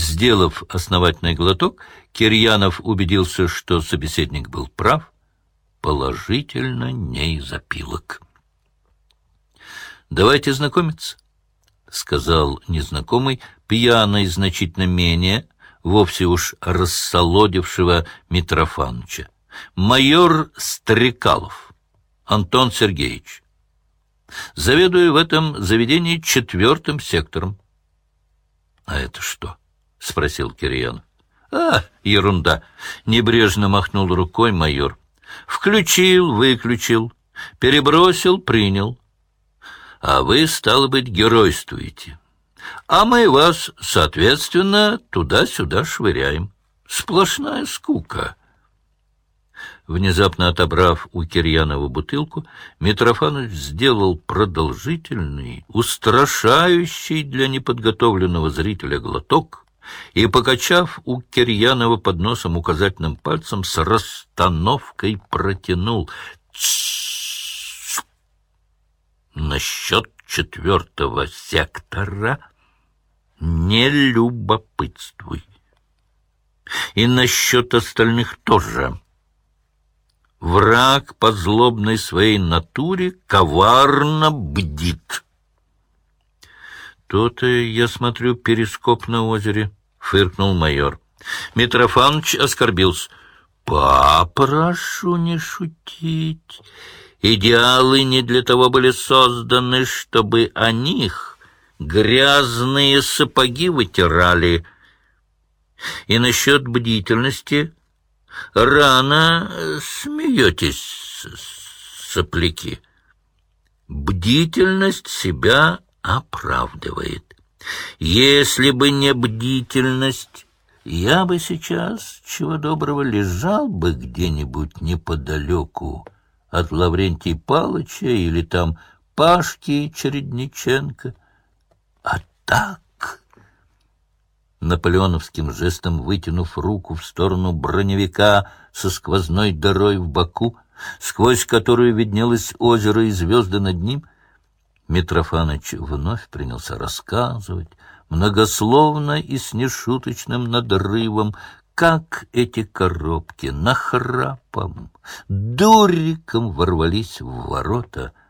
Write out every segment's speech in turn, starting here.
Сделав основательный глоток, Кирьянов убедился, что собеседник был прав, положительно не из опилок. «Давайте знакомиться», — сказал незнакомый, пьяный значительно менее, вовсе уж рассолодившего Митрофановича. «Майор Стрекалов Антон Сергеевич. Заведую в этом заведении четвертым сектором». «А это что?» — спросил Кирьянов. «А, ерунда!» — небрежно махнул рукой майор. «Включил, выключил, перебросил, принял. А вы, стало быть, геройствуете. А мы вас, соответственно, туда-сюда швыряем. Сплошная скука». Внезапно отобрав у Кирьянова бутылку, Митрофанович сделал продолжительный, устрашающий для неподготовленного зрителя глоток и, покачав у Кирьянова под носом указательным пальцем, с расстановкой протянул Насчет четвертого сектора не любопытствуй. И насчет остальных тоже. Враг по злобной своей натуре коварно бдит. «То-то, я смотрю, перископ на озере», — фыркнул майор. Митрофанович оскорбился. «Попрошу не шутить. Идеалы не для того были созданы, чтобы о них грязные сапоги вытирали. И насчет бдительности Рано смеетесь, сопляки. Бдительность себя оправдывает. Если бы не бдительность, я бы сейчас, чего доброго, лежал бы где-нибудь неподалеку от Лаврентия Палыча или там Пашки Чередниченко. А так наполеоновским жестом вытянув руку в сторону броневика со сквозной дырой в боку, сквозь которую виднелось озеро и звезды над ним, Митрофаныч вновь принялся рассказывать, многословно и с нешуточным надрывом, как эти коробки нахрапом, дуриком ворвались в ворота —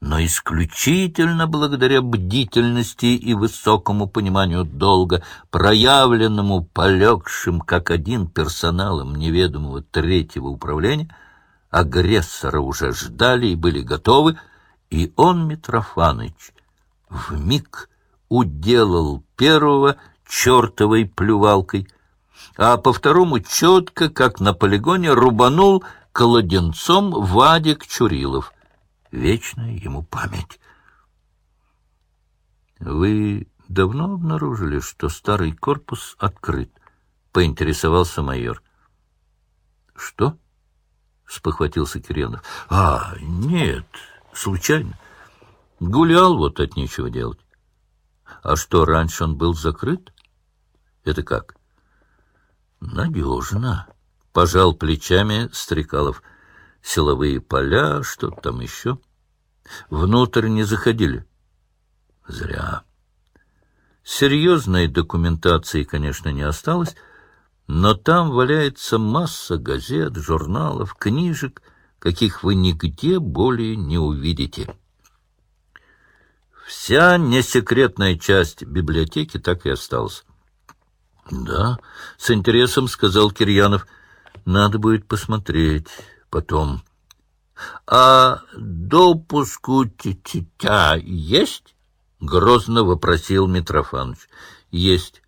но исключительно благодаря бдительности и высокому пониманию долга, проявленному полегшим как один персоналом неведомого третьего управления, агрессора уже ждали и были готовы, и он, Митрофаныч, вмиг уделал первого чертовой плювалкой, а по второму четко, как на полигоне, рубанул колоденцом Вадик Чурилов — вечная ему память. «Вы давно обнаружили, что старый корпус открыт?» — поинтересовался майор. «Что?» — спохватился Киренов. «А, нет, случайно. Гулял вот от нечего делать. А что, раньше он был закрыт? Это как?» «Надежно», — пожал плечами Стрекалов силовые поля, что-то там еще. Внутрь не заходили. Зря. Серьезной документации, конечно, не осталось, но там валяется масса газет, журналов, книжек, каких вы нигде более не увидите. Вся несекретная часть библиотеки так и осталась. — Да, — с интересом сказал Кирьянов, — надо будет посмотреть потом. — А допуску тетя есть? — грозно вопросил Митрофанович. — Есть.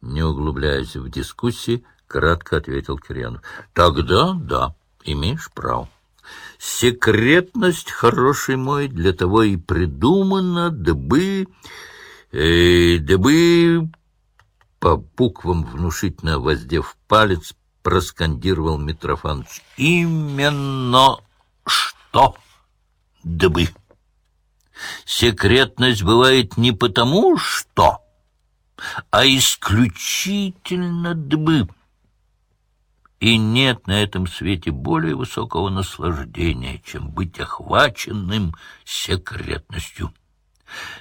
Не углубляясь в дискуссии, кратко ответил Кирьянов. — Тогда да, имеешь право. Секретность, хороший мой, для того и придумана, дабы... Э, дабы... По буквам внушительно воздев палец, проскандировал Митрофанович. «Именно что, дыбы? Секретность бывает не потому что, а исключительно дыбы. И нет на этом свете более высокого наслаждения, чем быть охваченным секретностью.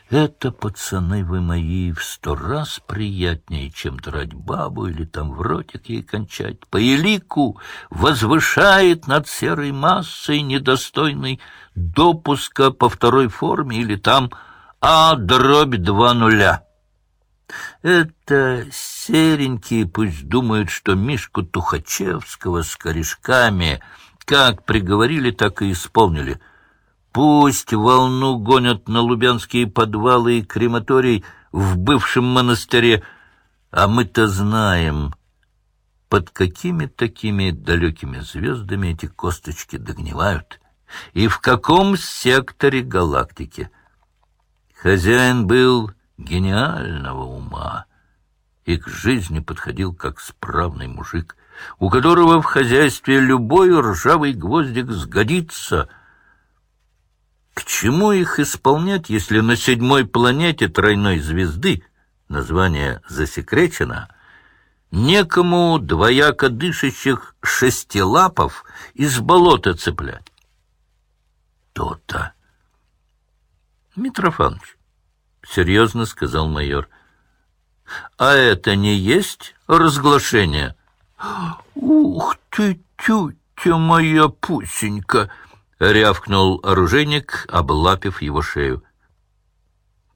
Это, пацаны вы мои, в сто раз приятнее, чем драть бабу или там в ротик ей кончать. По елику возвышает над серой массой недостойной допуска по второй форме или там А дробь два нуля. Это серенькие пусть думают, что Мишку Тухачевского с корешками как приговорили, так и исполнили — Пусть волну гонят на лубянские подвалы и крематорий в бывшем монастыре, а мы-то знаем, под какими такими далекими звездами эти косточки догнивают и в каком секторе галактики. Хозяин был гениального ума и к жизни подходил как справный мужик, у которого в хозяйстве любой ржавый гвоздик сгодится — к чему их исполнять, если на седьмой планете тройной звезды, название засекречено, некому двояко дышащих шестилапов из болота цеплять? То-то. Митрофанович, — серьезно сказал майор, — а это не есть разглашение? Ух ты, тетя моя пусенька! — рявкнул оружейник, облапив его шею.